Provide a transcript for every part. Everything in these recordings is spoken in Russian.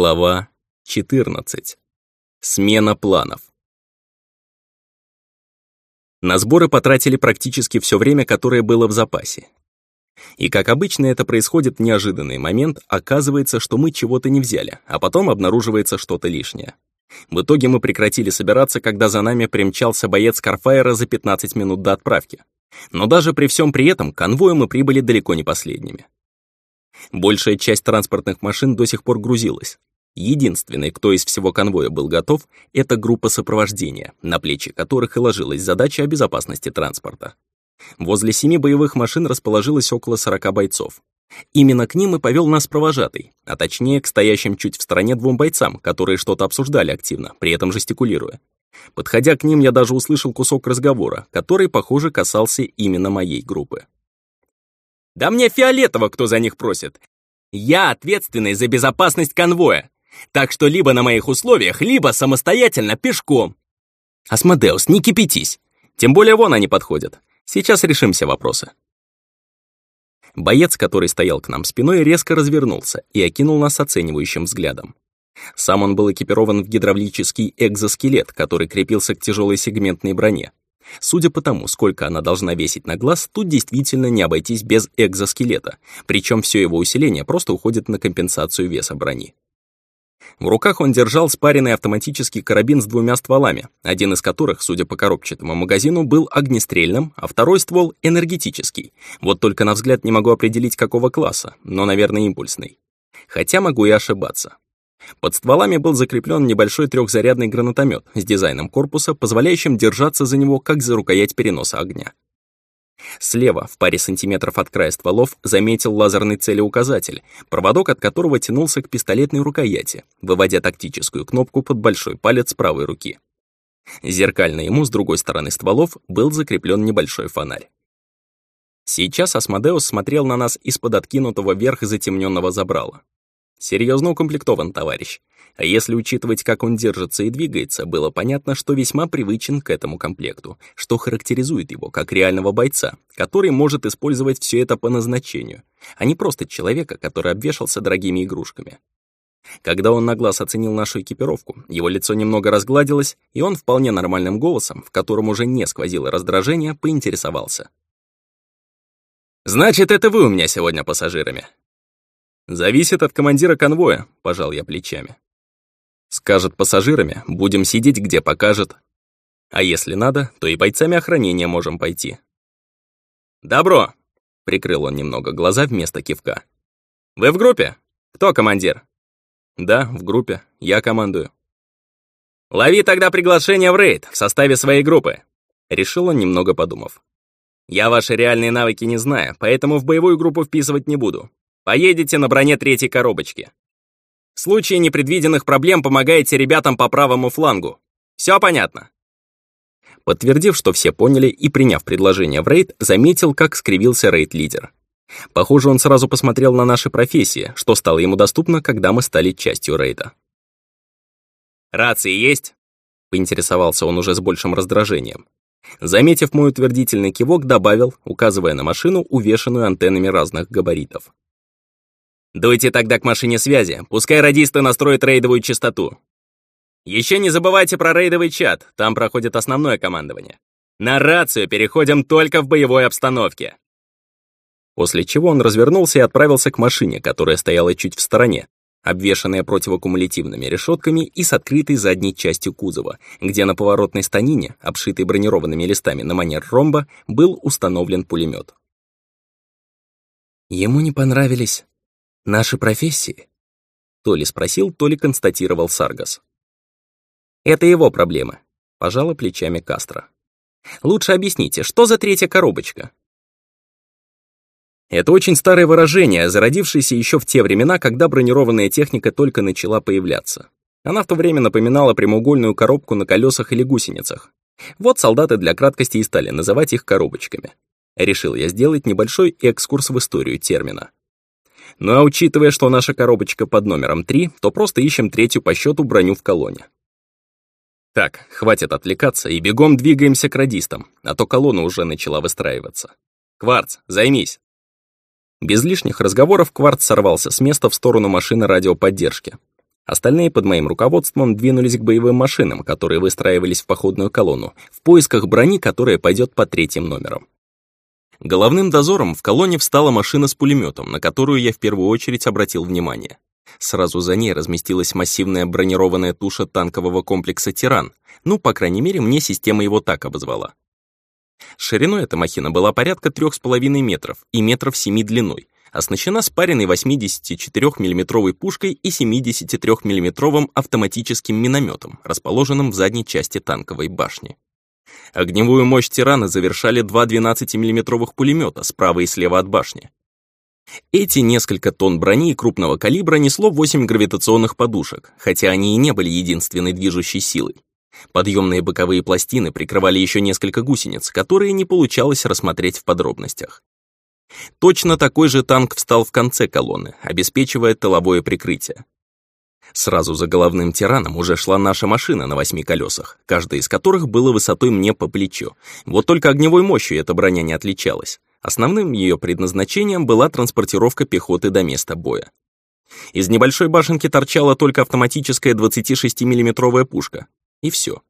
Глава 14. Смена планов. На сборы потратили практически все время, которое было в запасе. И как обычно это происходит в неожиданный момент, оказывается, что мы чего-то не взяли, а потом обнаруживается что-то лишнее. В итоге мы прекратили собираться, когда за нами примчался боец Карфайра за 15 минут до отправки. Но даже при всем при этом конвою мы прибыли далеко не последними. Большая часть транспортных машин до сих пор грузилась. Единственный, кто из всего конвоя был готов, это группа сопровождения, на плечи которых и ложилась задача о безопасности транспорта. Возле семи боевых машин расположилось около 40 бойцов. Именно к ним и повел нас провожатый, а точнее к стоящим чуть в стороне двум бойцам, которые что-то обсуждали активно, при этом жестикулируя. Подходя к ним, я даже услышал кусок разговора, который, похоже, касался именно моей группы. Да мне фиолетово, кто за них просит. Я ответственный за безопасность конвоя. Так что либо на моих условиях, либо самостоятельно пешком. Асмодеус, не кипятись. Тем более вон они подходят. Сейчас решим все вопросы. Боец, который стоял к нам спиной, резко развернулся и окинул нас оценивающим взглядом. Сам он был экипирован в гидравлический экзоскелет, который крепился к тяжелой сегментной броне. Судя по тому, сколько она должна весить на глаз, тут действительно не обойтись без экзоскелета, причем все его усиление просто уходит на компенсацию веса брони. В руках он держал спаренный автоматический карабин с двумя стволами, один из которых, судя по коробчатому магазину, был огнестрельным, а второй ствол — энергетический. Вот только на взгляд не могу определить, какого класса, но, наверное, импульсный. Хотя могу и ошибаться. Под стволами был закреплен небольшой трехзарядный гранатомет с дизайном корпуса, позволяющим держаться за него как за рукоять переноса огня. Слева, в паре сантиметров от края стволов, заметил лазерный целеуказатель, проводок от которого тянулся к пистолетной рукояти, выводя тактическую кнопку под большой палец правой руки. Зеркально ему с другой стороны стволов был закреплен небольшой фонарь. Сейчас Асмодеус смотрел на нас из-под откинутого вверх затемненного забрала. Серьезно укомплектован товарищ. А если учитывать, как он держится и двигается, было понятно, что весьма привычен к этому комплекту, что характеризует его как реального бойца, который может использовать все это по назначению, а не просто человека, который обвешался дорогими игрушками. Когда он на глаз оценил нашу экипировку, его лицо немного разгладилось, и он вполне нормальным голосом, в котором уже не сквозило раздражение, поинтересовался. «Значит, это вы у меня сегодня пассажирами?» «Зависит от командира конвоя», — пожал я плечами. «Скажет пассажирами, будем сидеть, где покажет. А если надо, то и бойцами охранения можем пойти». «Добро!» — прикрыл он немного глаза вместо кивка. «Вы в группе? Кто командир?» «Да, в группе. Я командую». «Лови тогда приглашение в рейд в составе своей группы», — решил он, немного подумав. «Я ваши реальные навыки не знаю, поэтому в боевую группу вписывать не буду. Поедете на броне третьей коробочки. В случае непредвиденных проблем помогаете ребятам по правому флангу. Все понятно?» Подтвердив, что все поняли и приняв предложение в рейд, заметил, как скривился рейд-лидер. Похоже, он сразу посмотрел на наши профессии, что стало ему доступно, когда мы стали частью рейда. «Рации есть?» — поинтересовался он уже с большим раздражением. Заметив мой утвердительный кивок, добавил, указывая на машину, увешанную антеннами разных габаритов. Дуйте тогда к машине связи, пускай радисты настроят рейдовую частоту. Еще не забывайте про рейдовый чат, там проходит основное командование. На рацию переходим только в боевой обстановке. После чего он развернулся и отправился к машине, которая стояла чуть в стороне, обвешанная противокумулятивными решетками и с открытой задней частью кузова, где на поворотной станине, обшитой бронированными листами на манер ромба, был установлен пулемет. Ему не понравились Наши профессии? То ли спросил, то ли констатировал Саргас. Это его проблема, пожала плечами Кастро. Лучше объясните, что за третья коробочка? Это очень старое выражение, зародившееся еще в те времена, когда бронированная техника только начала появляться. Она в то время напоминала прямоугольную коробку на колесах или гусеницах. Вот солдаты для краткости и стали называть их коробочками. Решил я сделать небольшой экскурс в историю термина. Ну а учитывая, что наша коробочка под номером 3, то просто ищем третью по счету броню в колонне. Так, хватит отвлекаться и бегом двигаемся к радистам, а то колонна уже начала выстраиваться. Кварц, займись. Без лишних разговоров Кварц сорвался с места в сторону машины радиоподдержки. Остальные под моим руководством двинулись к боевым машинам, которые выстраивались в походную колонну, в поисках брони, которая пойдет по третьим номерам. Головным дозором в колонне встала машина с пулеметом, на которую я в первую очередь обратил внимание. Сразу за ней разместилась массивная бронированная туша танкового комплекса «Тиран», ну, по крайней мере, мне система его так обозвала. Шириной эта махина была порядка 3,5 метров и метров 7 длиной, оснащена спаренной 84 миллиметровой пушкой и 73 миллиметровым автоматическим минометом, расположенным в задней части танковой башни. Огневую мощь «Тирана» завершали два 12 миллиметровых пулемета справа и слева от башни. Эти несколько тонн брони крупного калибра несло 8 гравитационных подушек, хотя они и не были единственной движущей силой. Подъемные боковые пластины прикрывали еще несколько гусениц, которые не получалось рассмотреть в подробностях. Точно такой же танк встал в конце колонны, обеспечивая тыловое прикрытие. Сразу за головным тираном уже шла наша машина на восьми колесах, каждая из которых было высотой мне по плечу. Вот только огневой мощью эта броня не отличалась. Основным ее предназначением была транспортировка пехоты до места боя. Из небольшой башенки торчала только автоматическая 26 миллиметровая пушка. И все.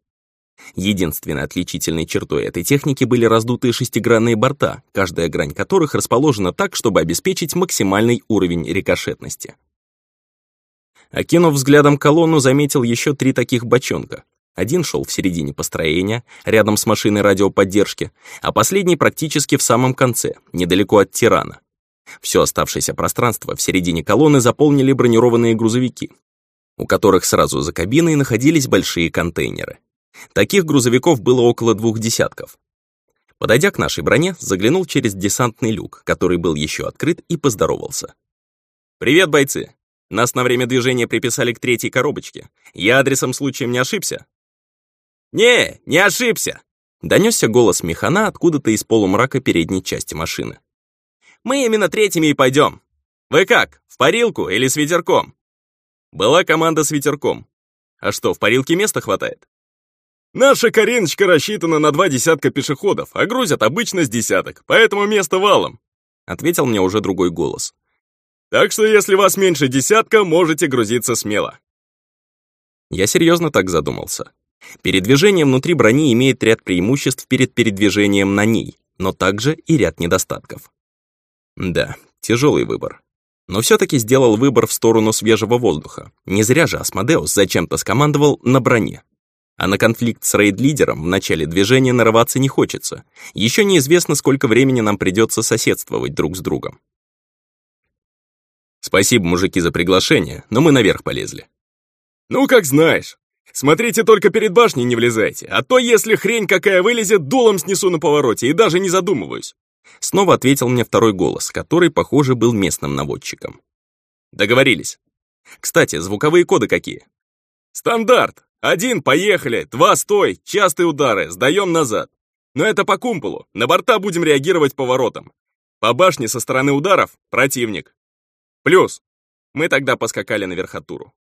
Единственной отличительной чертой этой техники были раздутые шестигранные борта, каждая грань которых расположена так, чтобы обеспечить максимальный уровень рикошетности. Окинув взглядом колонну, заметил еще три таких бочонка. Один шел в середине построения, рядом с машиной радиоподдержки, а последний практически в самом конце, недалеко от тирана. Все оставшееся пространство в середине колонны заполнили бронированные грузовики, у которых сразу за кабиной находились большие контейнеры. Таких грузовиков было около двух десятков. Подойдя к нашей броне, заглянул через десантный люк, который был еще открыт, и поздоровался. «Привет, бойцы! Нас на время движения приписали к третьей коробочке. Я адресом случаем не ошибся?» «Не, не ошибся!» Донесся голос механа откуда-то из полумрака передней части машины. «Мы именно третьими и пойдем. Вы как, в парилку или с ветерком?» Была команда с ветерком. А что, в парилке места хватает? Наша Кариночка рассчитана на два десятка пешеходов, а грузят обычно с десяток, поэтому место валом», — ответил мне уже другой голос. «Так что если вас меньше десятка, можете грузиться смело». Я серьезно так задумался. Передвижение внутри брони имеет ряд преимуществ перед передвижением на ней, но также и ряд недостатков. Да, тяжелый выбор. Но все-таки сделал выбор в сторону свежего воздуха. Не зря же Асмодеус зачем-то скомандовал на броне. А на конфликт с рейд-лидером в начале движения нарываться не хочется. Еще неизвестно, сколько времени нам придется соседствовать друг с другом. Спасибо, мужики, за приглашение, но мы наверх полезли. Ну, как знаешь. Смотрите, только перед башней не влезайте, а то, если хрень какая вылезет, дулом снесу на повороте и даже не задумываюсь. Снова ответил мне второй голос, который, похоже, был местным наводчиком. Договорились. Кстати, звуковые коды какие? Стандарт. Один, поехали. Два, стой. Частые удары. Сдаем назад. Но это по кумполу. На борта будем реагировать поворотом. По башне со стороны ударов — противник. Плюс. Мы тогда поскакали на верхотуру.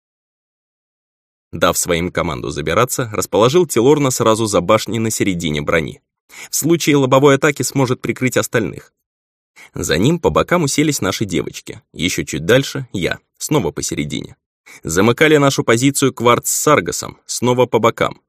Дав своим команду забираться, расположил Тилорна сразу за башней на середине брони. В случае лобовой атаки сможет прикрыть остальных. За ним по бокам уселись наши девочки. Еще чуть дальше — я, снова посередине. Замыкали нашу позицию кварц с Саргасом, снова по бокам.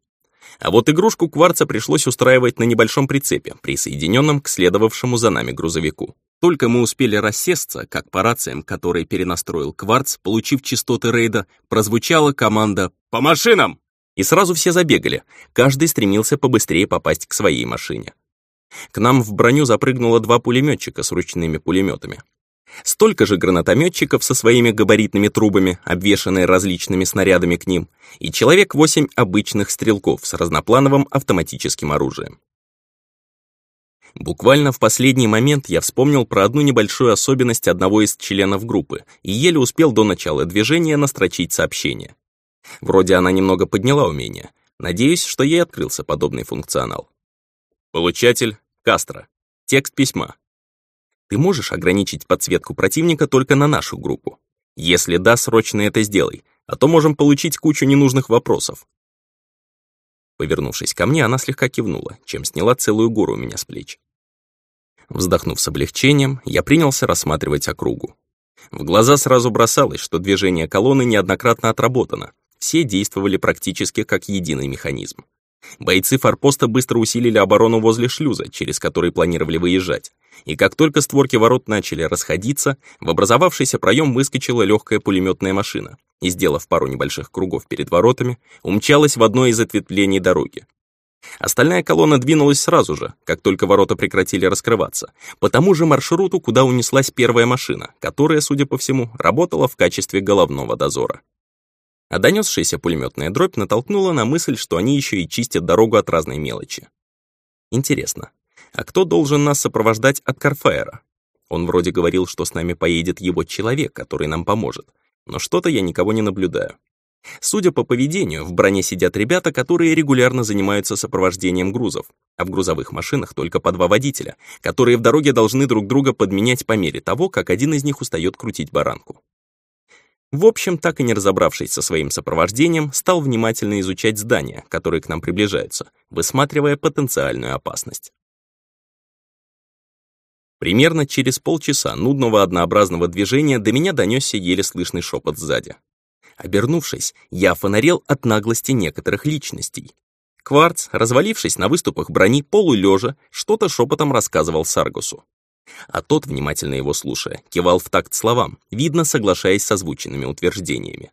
А вот игрушку кварца пришлось устраивать на небольшом прицепе, присоединенном к следовавшему за нами грузовику. Только мы успели рассесться, как по рациям, которые перенастроил кварц, получив частоты рейда, прозвучала команда «По машинам!» И сразу все забегали, каждый стремился побыстрее попасть к своей машине. К нам в броню запрыгнуло два пулеметчика с ручными пулеметами. Столько же гранатометчиков со своими габаритными трубами, обвешанные различными снарядами к ним, и человек восемь обычных стрелков с разноплановым автоматическим оружием. Буквально в последний момент я вспомнил про одну небольшую особенность одного из членов группы и еле успел до начала движения настрочить сообщение. Вроде она немного подняла умение. Надеюсь, что ей открылся подобный функционал. Получатель — Кастро. Текст письма. Ты можешь ограничить подсветку противника только на нашу группу? Если да, срочно это сделай, а то можем получить кучу ненужных вопросов. Повернувшись ко мне, она слегка кивнула, чем сняла целую гору у меня с плеч. Вздохнув с облегчением, я принялся рассматривать округу. В глаза сразу бросалось, что движение колонны неоднократно отработано. Все действовали практически как единый механизм. Бойцы форпоста быстро усилили оборону возле шлюза, через который планировали выезжать. И как только створки ворот начали расходиться, в образовавшийся проем выскочила легкая пулеметная машина и, сделав пару небольших кругов перед воротами, умчалась в одно из ответвлений дороги. Остальная колонна двинулась сразу же, как только ворота прекратили раскрываться, по тому же маршруту, куда унеслась первая машина, которая, судя по всему, работала в качестве головного дозора. А донесшаяся пулеметная дробь натолкнула на мысль, что они еще и чистят дорогу от разной мелочи. Интересно, а кто должен нас сопровождать от Карфаера? Он вроде говорил, что с нами поедет его человек, который нам поможет, но что-то я никого не наблюдаю. Судя по поведению, в броне сидят ребята, которые регулярно занимаются сопровождением грузов, а в грузовых машинах только по два водителя, которые в дороге должны друг друга подменять по мере того, как один из них устает крутить баранку. В общем, так и не разобравшись со своим сопровождением, стал внимательно изучать здания, которые к нам приближаются, высматривая потенциальную опасность. Примерно через полчаса нудного однообразного движения до меня донесся еле слышный шепот сзади. Обернувшись, я фонарел от наглости некоторых личностей. Кварц, развалившись на выступах брони полулежа, что-то шепотом рассказывал Саргусу. А тот, внимательно его слушая, кивал в такт словам, видно, соглашаясь с озвученными утверждениями.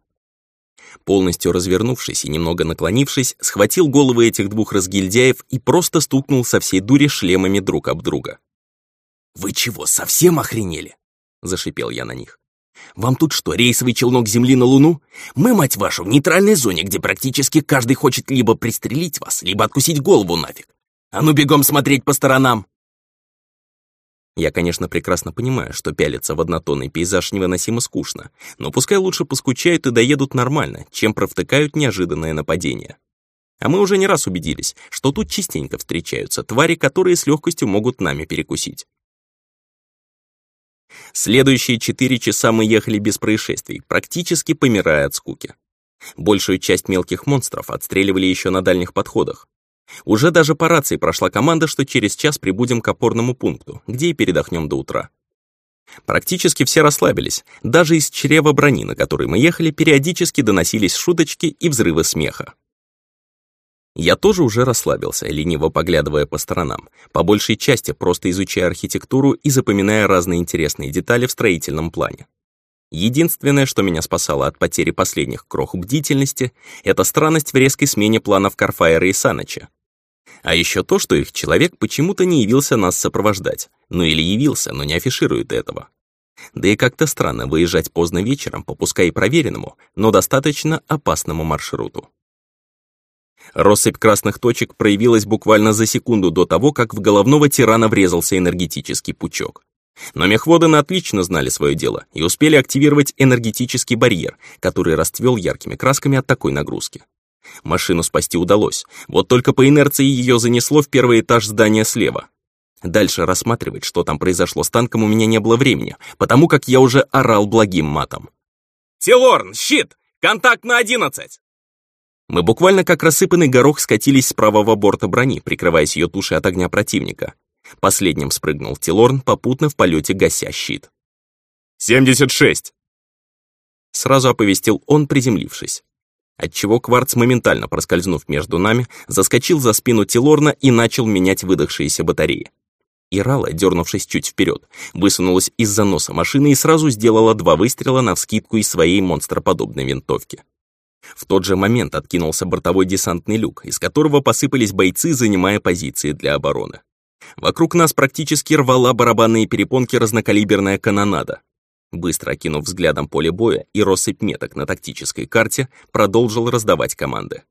Полностью развернувшись и немного наклонившись, схватил головы этих двух разгильдяев и просто стукнул со всей дури шлемами друг об друга. «Вы чего, совсем охренели?» — зашипел я на них. «Вам тут что, рейсовый челнок Земли на Луну? Мы, мать вашу, в нейтральной зоне, где практически каждый хочет либо пристрелить вас, либо откусить голову нафиг. А ну бегом смотреть по сторонам!» Я, конечно, прекрасно понимаю, что пялиться в однотонный пейзаж невыносимо скучно, но пускай лучше поскучают и доедут нормально, чем провтыкают неожиданное нападение. А мы уже не раз убедились, что тут частенько встречаются твари, которые с легкостью могут нами перекусить. Следующие четыре часа мы ехали без происшествий, практически помирая от скуки. Большую часть мелких монстров отстреливали еще на дальних подходах. Уже даже по рации прошла команда, что через час прибудем к опорному пункту, где и передохнем до утра. Практически все расслабились, даже из чрева брони, на которой мы ехали, периодически доносились шуточки и взрывы смеха. Я тоже уже расслабился, лениво поглядывая по сторонам, по большей части просто изучая архитектуру и запоминая разные интересные детали в строительном плане. Единственное, что меня спасало от потери последних крох бдительности, это странность в резкой смене планов Карфаера и Саныча. А еще то, что их человек почему-то не явился нас сопровождать. Ну или явился, но не афиширует этого. Да и как-то странно выезжать поздно вечером по пускай проверенному, но достаточно опасному маршруту. Россыпь красных точек проявилась буквально за секунду до того, как в головного тирана врезался энергетический пучок. Но мехводаны отлично знали свое дело и успели активировать энергетический барьер, который расцвел яркими красками от такой нагрузки. Машину спасти удалось, вот только по инерции ее занесло в первый этаж здания слева. Дальше рассматривать, что там произошло с танком, у меня не было времени, потому как я уже орал благим матом. «Тилорн, щит! Контакт на одиннадцать!» Мы буквально как рассыпанный горох скатились с правого борта брони, прикрываясь ее тушей от огня противника. Последним спрыгнул Тилорн, попутно в полете гася щит. «Семьдесят шесть!» Сразу оповестил он, приземлившись. Отчего Кварц, моментально проскользнув между нами, заскочил за спину Тилорна и начал менять выдохшиеся батареи. Ирала, дернувшись чуть вперед, высунулась из-за носа машины и сразу сделала два выстрела на вскидку из своей монстроподобной винтовки. В тот же момент откинулся бортовой десантный люк, из которого посыпались бойцы, занимая позиции для обороны. Вокруг нас практически рвала барабанные перепонки разнокалиберная канонада. Быстро окинув взглядом поле боя и россыпь меток на тактической карте, продолжил раздавать команды.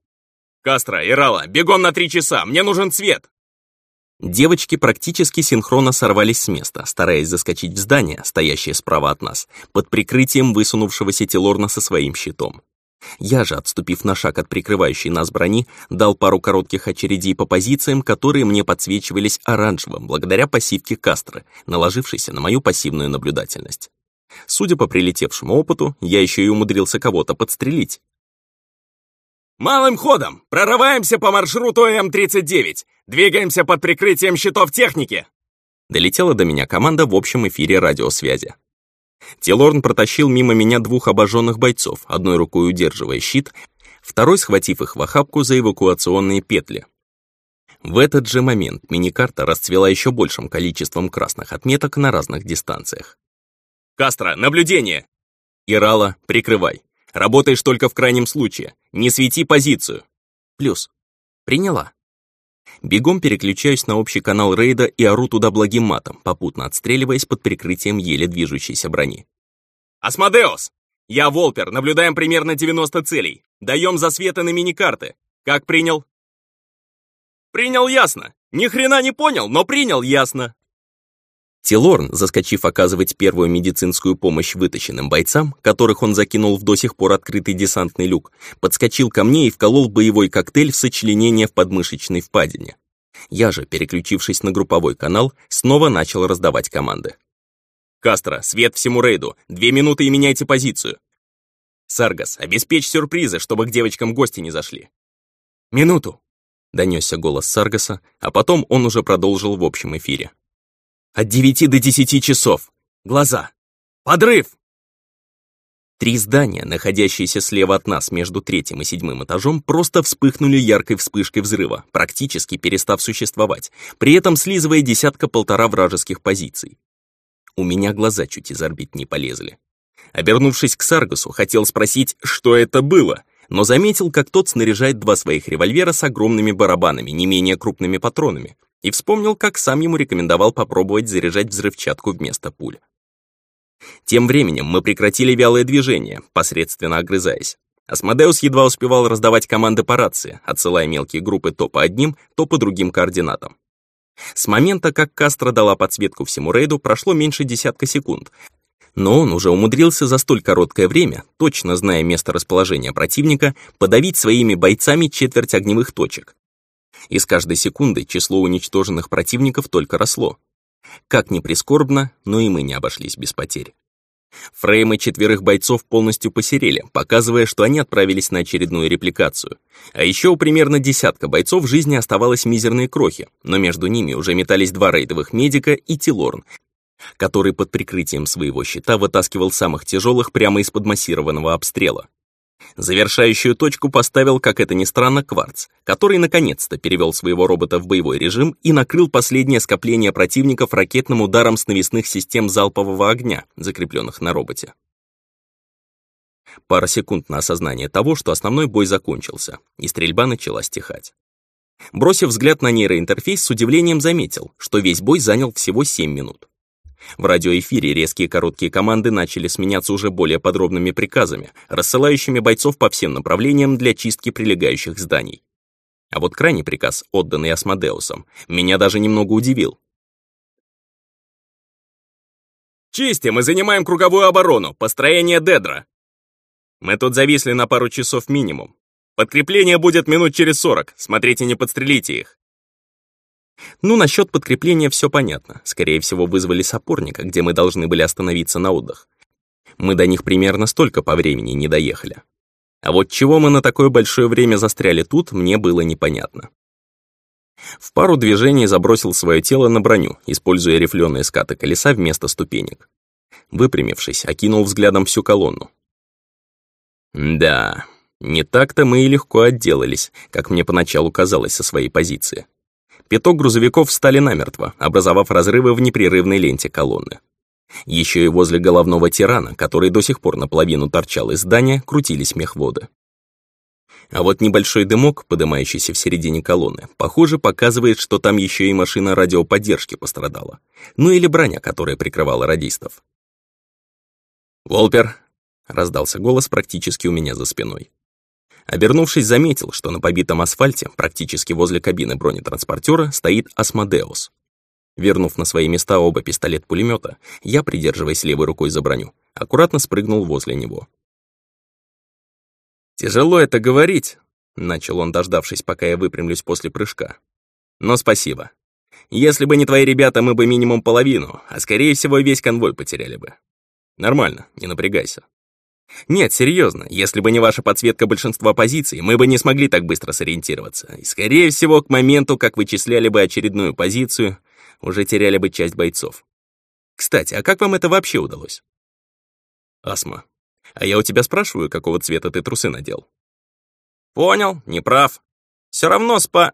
«Кастро, Ирала, бегом на три часа! Мне нужен цвет!» Девочки практически синхронно сорвались с места, стараясь заскочить в здание, стоящее справа от нас, под прикрытием высунувшегося Телорна со своим щитом. Я же, отступив на шаг от прикрывающей нас брони, дал пару коротких очередей по позициям, которые мне подсвечивались оранжевым благодаря пассивке Кастры, наложившейся на мою пассивную наблюдательность. Судя по прилетевшему опыту, я еще и умудрился кого-то подстрелить. «Малым ходом! Прорываемся по маршруту М-39! Двигаемся под прикрытием щитов техники!» Долетела до меня команда в общем эфире радиосвязи. Телорн протащил мимо меня двух обожженных бойцов, одной рукой удерживая щит, второй схватив их в охапку за эвакуационные петли. В этот же момент миникарта расцвела еще большим количеством красных отметок на разных дистанциях. «Кастро, наблюдение!» «Ирала, прикрывай. Работаешь только в крайнем случае. Не свети позицию». «Плюс. Приняла». Бегом переключаюсь на общий канал рейда и ору туда благим матом, попутно отстреливаясь под прикрытием еле движущейся брони. «Асмодеус! Я Волпер, наблюдаем примерно 90 целей. Даем засветы на мини-карты. Как принял?» «Принял ясно. Ни хрена не понял, но принял ясно». Тилорн, заскочив оказывать первую медицинскую помощь вытащенным бойцам, которых он закинул в до сих пор открытый десантный люк, подскочил ко мне и вколол боевой коктейль в сочленение в подмышечной впадине. Я же, переключившись на групповой канал, снова начал раздавать команды. «Кастро, свет всему рейду! Две минуты и меняйте позицию!» «Саргас, обеспечь сюрпризы, чтобы к девочкам гости не зашли!» «Минуту!» — донесся голос Саргаса, а потом он уже продолжил в общем эфире. От девяти до десяти часов. Глаза. Подрыв! Три здания, находящиеся слева от нас между третьим и седьмым этажом, просто вспыхнули яркой вспышкой взрыва, практически перестав существовать, при этом слизывая десятка-полтора вражеских позиций. У меня глаза чуть из орбит не полезли. Обернувшись к Саргасу, хотел спросить, что это было, но заметил, как тот снаряжает два своих револьвера с огромными барабанами, не менее крупными патронами, и вспомнил, как сам ему рекомендовал попробовать заряжать взрывчатку вместо пуль. Тем временем мы прекратили вялое движение, посредственно огрызаясь. Асмодеус едва успевал раздавать команды по рации, отсылая мелкие группы то по одним, то по другим координатам. С момента, как Кастро дала подсветку всему рейду, прошло меньше десятка секунд, но он уже умудрился за столь короткое время, точно зная место расположения противника, подавить своими бойцами четверть огневых точек, и с каждой секундой число уничтоженных противников только росло. Как ни прискорбно, но и мы не обошлись без потерь. Фреймы четверых бойцов полностью посерели, показывая, что они отправились на очередную репликацию. А еще у примерно десятка бойцов в жизни оставалось мизерные крохи, но между ними уже метались два рейдовых медика и Тилорн, который под прикрытием своего щита вытаскивал самых тяжелых прямо из-под массированного обстрела. Завершающую точку поставил, как это ни странно, Кварц, который наконец-то перевел своего робота в боевой режим и накрыл последнее скопление противников ракетным ударом с навесных систем залпового огня, закрепленных на роботе. Пара секунд на осознание того, что основной бой закончился, и стрельба начала стихать. Бросив взгляд на нейроинтерфейс, с удивлением заметил, что весь бой занял всего 7 минут. В радиоэфире резкие короткие команды начали сменяться уже более подробными приказами, рассылающими бойцов по всем направлениям для чистки прилегающих зданий. А вот крайний приказ, отданный Асмодеусом, меня даже немного удивил. «Чистим и занимаем круговую оборону, построение Дедра. Мы тут зависли на пару часов минимум. Подкрепление будет минут через сорок, смотрите, не подстрелите их. Ну, насчет подкрепления все понятно. Скорее всего, вызвали с опорника, где мы должны были остановиться на отдых. Мы до них примерно столько по времени не доехали. А вот чего мы на такое большое время застряли тут, мне было непонятно. В пару движений забросил свое тело на броню, используя рифленые скаты колеса вместо ступенек. Выпрямившись, окинул взглядом всю колонну. Да, не так-то мы и легко отделались, как мне поначалу казалось со своей позиции. Пяток грузовиков встали намертво, образовав разрывы в непрерывной ленте колонны. Еще и возле головного тирана, который до сих пор наполовину торчал из здания, крутились мехводы. А вот небольшой дымок, поднимающийся в середине колонны, похоже, показывает, что там еще и машина радиоподдержки пострадала. Ну или броня, которая прикрывала радистов. «Волпер!» — раздался голос практически у меня за спиной. Обернувшись, заметил, что на побитом асфальте, практически возле кабины бронетранспортера, стоит Асмодеус. Вернув на свои места оба пистолет-пулемета, я, придерживаясь левой рукой за броню, аккуратно спрыгнул возле него. «Тяжело это говорить», — начал он, дождавшись, пока я выпрямлюсь после прыжка. «Но спасибо. Если бы не твои ребята, мы бы минимум половину, а скорее всего весь конвой потеряли бы. Нормально, не напрягайся. Нет, серьезно, если бы не ваша подсветка большинства позиций, мы бы не смогли так быстро сориентироваться. И, скорее всего, к моменту, как вычисляли бы очередную позицию, уже теряли бы часть бойцов. Кстати, а как вам это вообще удалось? Асма, а я у тебя спрашиваю, какого цвета ты трусы надел? Понял, не прав. Все равно спа...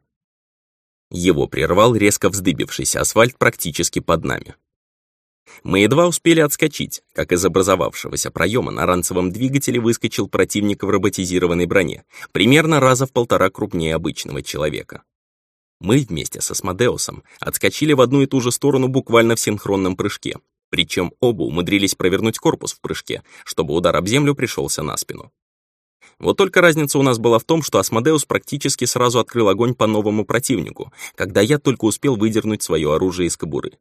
Его прервал резко вздыбившийся асфальт практически под нами. Мы едва успели отскочить, как из образовавшегося проема на ранцевом двигателе выскочил противник в роботизированной броне, примерно раза в полтора крупнее обычного человека. Мы вместе со Смодеусом отскочили в одну и ту же сторону буквально в синхронном прыжке, причем оба умудрились провернуть корпус в прыжке, чтобы удар об землю пришелся на спину. Вот только разница у нас была в том, что Асмодеус практически сразу открыл огонь по новому противнику, когда я только успел выдернуть свое оружие из кобуры.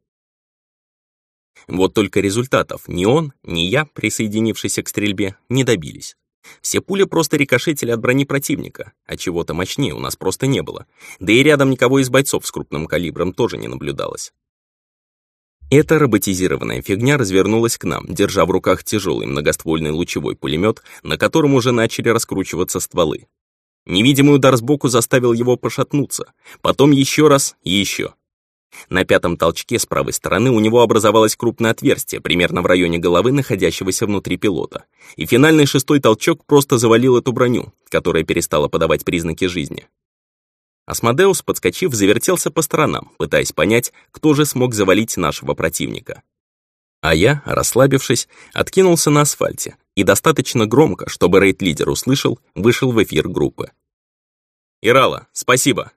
Вот только результатов ни он, ни я, присоединившийся к стрельбе, не добились. Все пули просто рикошетили от брони противника, а чего-то мощнее у нас просто не было. Да и рядом никого из бойцов с крупным калибром тоже не наблюдалось. Эта роботизированная фигня развернулась к нам, держа в руках тяжелый многоствольный лучевой пулемет, на котором уже начали раскручиваться стволы. Невидимый удар сбоку заставил его пошатнуться, потом еще раз и еще. На пятом толчке с правой стороны у него образовалось крупное отверстие, примерно в районе головы находящегося внутри пилота. И финальный шестой толчок просто завалил эту броню, которая перестала подавать признаки жизни. Асмодеус, подскочив, завертелся по сторонам, пытаясь понять, кто же смог завалить нашего противника. А я, расслабившись, откинулся на асфальте и достаточно громко, чтобы рейд-лидер услышал, вышел в эфир группы. «Ирала, спасибо!»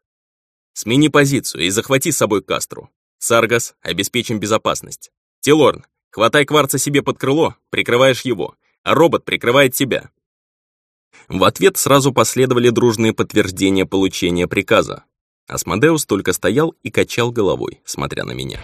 Смени позицию и захвати с собой Кастру. Саргас, обеспечим безопасность. Тилорн, хватай кварца себе под крыло, прикрываешь его, а робот прикрывает тебя. В ответ сразу последовали дружные подтверждения получения приказа. Асмодеус только стоял и качал головой, смотря на меня.